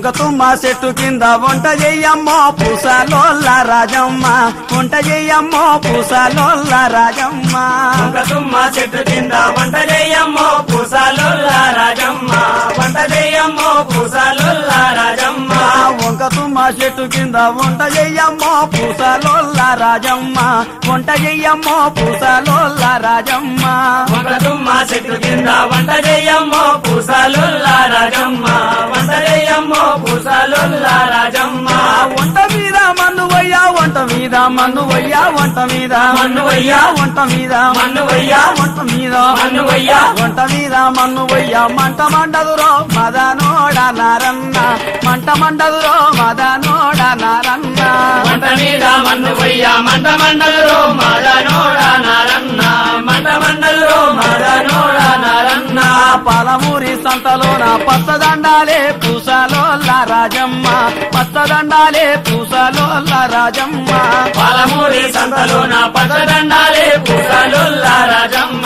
వంక తుమ్మ చెట్టు కింద వంట చెయ్యమ్మో పూసలోల్ల రాజమ్మ. వంట చెయ్యమ్మో పూసలోల్ల రాజమ్మ. ఒక తుమ్మ చెట్టు కింద వంట చేయమ్మో పూసాలుల్ల రాజమ్మ. వంట చేయమ్మో పూసాలుల్ల రాజమ్మ. వంక తుమ్మ చెట్టు కింద వంట చెయ్యమ్మో పూసలోల్ల రాజమ్మ. వంట చెయ్యమ్మో పూసలోల్ల రాజమ్మ. ఒక తుమ్మ చెట్టు కింద వంట చేయమ్మో పూసాలుల్ల రాజమ్మ. పూసాలుల్ల రాజమ్మ. వంట మీద మన్ను వయ్యా వంట మీద మన్ను వయ్యా వంట మీద. మన్ను వయ్యా. వంట మీద మన్ను వయ్యా. వంట మీద. మన్ను వయ్యా. వంట మీద మన్ను వయ్యా మంట మండదురో మదనోడ నారన్న. మంట మండదురో మదనోడ నారన్న. మంట మీద మన్ను వయ్యా మంట మండలు మదనోడ నారన్న. మంట మండలు మదనోడ నారన్న పాలమూరి సంతలోన పచ్చదండాలే పూసలోల్ల రాజమ్మ పచ్చదండాలే పూసలోల్ల రాజమ్మ. పాలమూరి సంతలోన పచ్చదండాలే పూసలోల్ల రాజమ్మ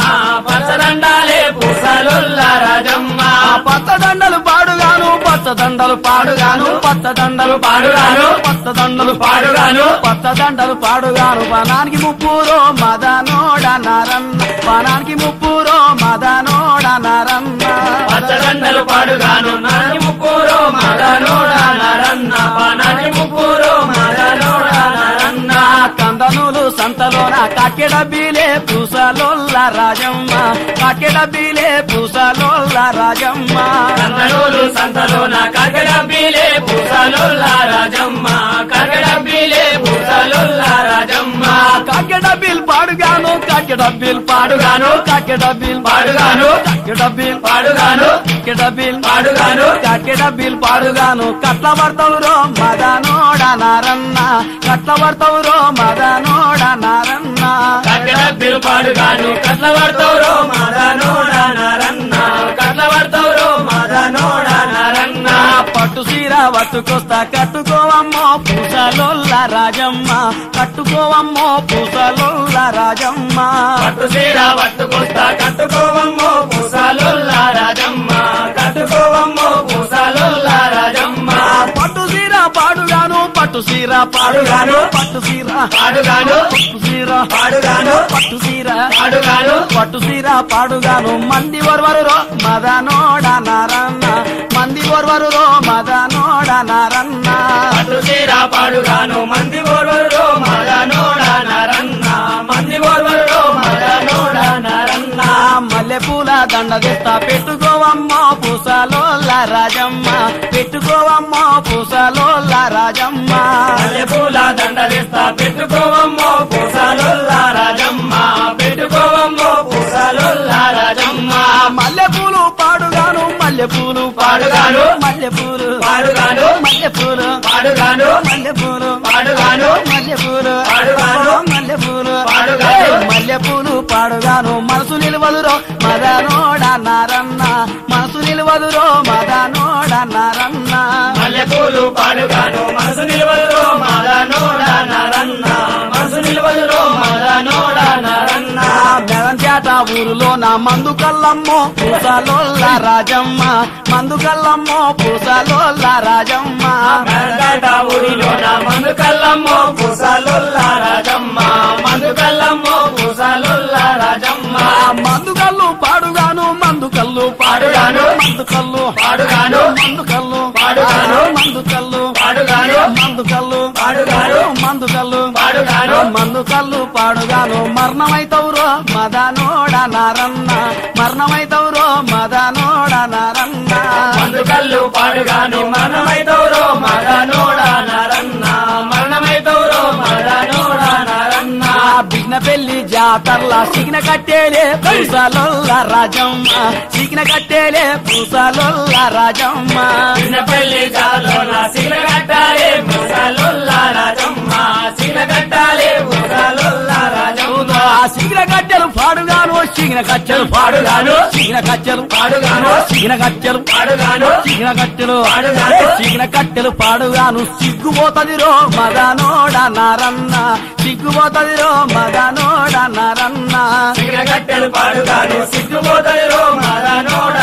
పచ్చదండాలే పూసలోల్ల రాజమ్మ. పచ్చదండలు పాడుగాను పచ్చదండలు పాడుగాను పచ్చదండలు పాడుగాను పచ్చదండలు పాడుగాను పచ్చదండలు పాడుగాను. వనానికి ముప్పురో మదనోడ నారన్న వనానికి ముప్పురో మదనోడ రచ్చదండలు పాడుగాను నాని ముక్కూరో మదనోడా నరన్న నాని ముక్కూరో మదనోడా నరన్న. కందనులు సంతలోన కాకెడ బీలే పూసలోల్ల రాజమ్మ. కాకెడ బీలే పూసలోల్ల రాజమ్మ. కందనులు సంతలోన కాకెడ బీలే పూసలోల్ల రాజమ్మ. కాకెడ బీలే పూసలోల్ల రాజమ్మ. కాకెడ బీల్ కట్టె పాడుగాను కట్టె పాడుగాను కట్టె పాడుగాను కట్టె పాడుగాను కట్టె పాడుగాను. కట్ల పడతావు రో మదనోడ నారన్న కట్ల పడతావు రో మదనోడ నారన్న. కట్టె పాడుగాను కట్ల పడతావు రో మదనోడ నారన్న. కట్ల పట్టు సీర పట్టుకొస్తా కట్టుకోవమ్మో పూసలోల్ల రాజమ్మ. కట్టుకోవమ్మో పూసలోల్ల రాజమ్మ. పట్టు చీర పట్టుకొస్తా కట్టుకోవమ్మో పూసలుల్ల రాజమ్మ. కట్టుకోవమ్మో పూసలుల్ల రాజమ్మ. పట్టు సీర పాడుగాను పట్టు సీర పాడుగాను. పట్టు సీర పాడుగాను. పట్టు సీర పాడుగాను. పట్టు సీర పాడుగాను. పట్టు సీర పాడుగాను. మంది వర్వరురో మదనోడ నారన్న మంది వర్వరురో మదనోడ నారన్న పట్టు చీర పాడుగాను మంది ఓర్వరులో మదనోడ నరన్న మంది ఓర్వరులో మదనోడ నరన్న మల్లె పూల దండ తెస్తా పెట్టుకోవమ్మో పూసలోల్ల రాజమ్మ. పెట్టుకోవమ్మో పూసలోల్ల రాజమ్మ. మల్లెపూల దండ వేస్తా పెట్టుకోవమ్మో పూసలుల్ల రాజమ్మ. పెట్టుకోవమ్మో పూసలుల్ల రాజమ్మ. మల్లె పూలు పాడుగాను మల్లె పూలు పాడుగాను మల్లెపూలు పాడుగాను మల్లెపూలు పాడుగాను మల్లెపూలు పాడుగాను మల్లెపూలు పాడుగాను మల్లెపూలు. పాడుగాను. మల్లెపూలు పాడుగాను మనసు నిలవదురో మదనోడన్నారన్న మనసు నిలవదురో మదనోడన్నారన్న మల్లెపూలు పాడుగాను మనసు మదనోడన్నారన్న ఊరులో నా మందు కల్లమ్మో పూసలోల్ల రాజమ్మ మందు కల్లమ్మో పూసలోల్ల రాజమ్మ ఊరిలో నా మందు కల్లమ్మో పూసలుల్ల రాజమ్మ మందు కల్లమ్మో పూసలుల్ల రాజమ్మ మందు కల్లు పాడుగాను మందు కల్లు పాడుగాను. మందు కల్లు పాడుగాను. మందు కల్లు పాడుగాను. మందు కల్లు పాడుగాను. మందు కల్లు పాడుగాను. మందు కల్లు పాడుగాను. మందు కల్లు పాడుగాను మరణమైతవురో మదనోడ నారన్న మరణమైతవురో మదనోడ నారన్న మందు కల్లు పాడుగాను మరణమైతవురో మదనోడ నరన్న మరణమైతవురో మదనోడ నరన్న బిగ్న పెళ్ళి జాతర్ల సిగ్న కట్టేలే పూసలొల్ల రాజమ్మ. సిగ్న కట్టేలే పూసలొల్ల రాజమ్మ. చిన్నపల్లి జాలోన శిల కట్టాలే ముసలుల్ల రాజమ్మ. చీన కచ్చలు పాడుగాను. చీన కచ్చలు పాడుగాను. చీన కచ్చలు పాడుగాను. చీన కట్టెలు చీన కట్టెలు పాడుగాను. సిగ్గుపోతది రో మదనోడ నరన్న. సిగ్గుపోతది రో మదనోడ నరన్న. చీన కట్టెలు పాడుగాను. సిగ్గుపోతది రో మదనోడ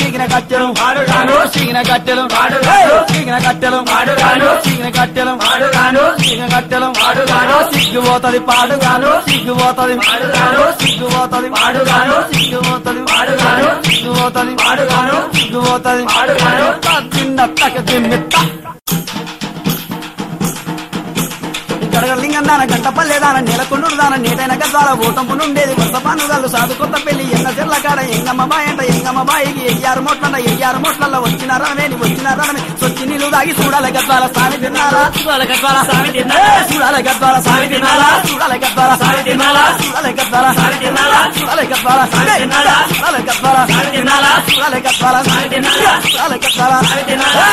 సిగిన కట్టెలు పాడుగాను. సిగిన కట్టెలు పాడుగాను. సిగిన కట్టెలు పాడుగాను. సిగిన కట్టెలు పాడుగాను. సిగిన కట్టెలు పాడుగాను. సిగ్గుపోతది పాడుగాను సిగ్గుపోతది పాడుగాను. సిగ్గుపోతది పాడుగాను. సిగ్గుపోతది పాడుగాను. సిగ్గుపోతది పాడుగాను. సిగ్గుపోతది పాడుగాను. చిన్న తక తిమ్మిత్త గడగలింగం దాన గంటపల్లె దాన నేలకొండూరు దాన నేటైన గద్వాల ఓటంపు నుండేది వరుస పానుగాళ్ళు సాధు కొత్త పెళ్ళి ఎన్న చెర్ల కాడ ఎంగమ్మ బాయ్ అంట ఎంగమ్మ బాయికి ఎయ్యారు మోట్లంట ఎయ్యారు మోట్లల్లో వచ్చిన రణమేని వచ్చిన రణమే సొచ్చి నీళ్ళు దాగి చూడాలి గద్వాల సామి తిన్నారా చూడాలి గద్వాల సామి తిన్నారా చూడాలి గద్వాల సామి తిన్నారా చూడాలి గద్వాల సామి తిన్నారా? చూడాలి గద్వాల సామి తిన్నారా? చూడాలి గద్వాల సామి తిన్నారా? చూడాలి గద్వాల సామి తిన్నారా? చూడాలి గద్వాల సామి తిన్నారా? చూడాలి గద్వాల సామి తిన్నారా?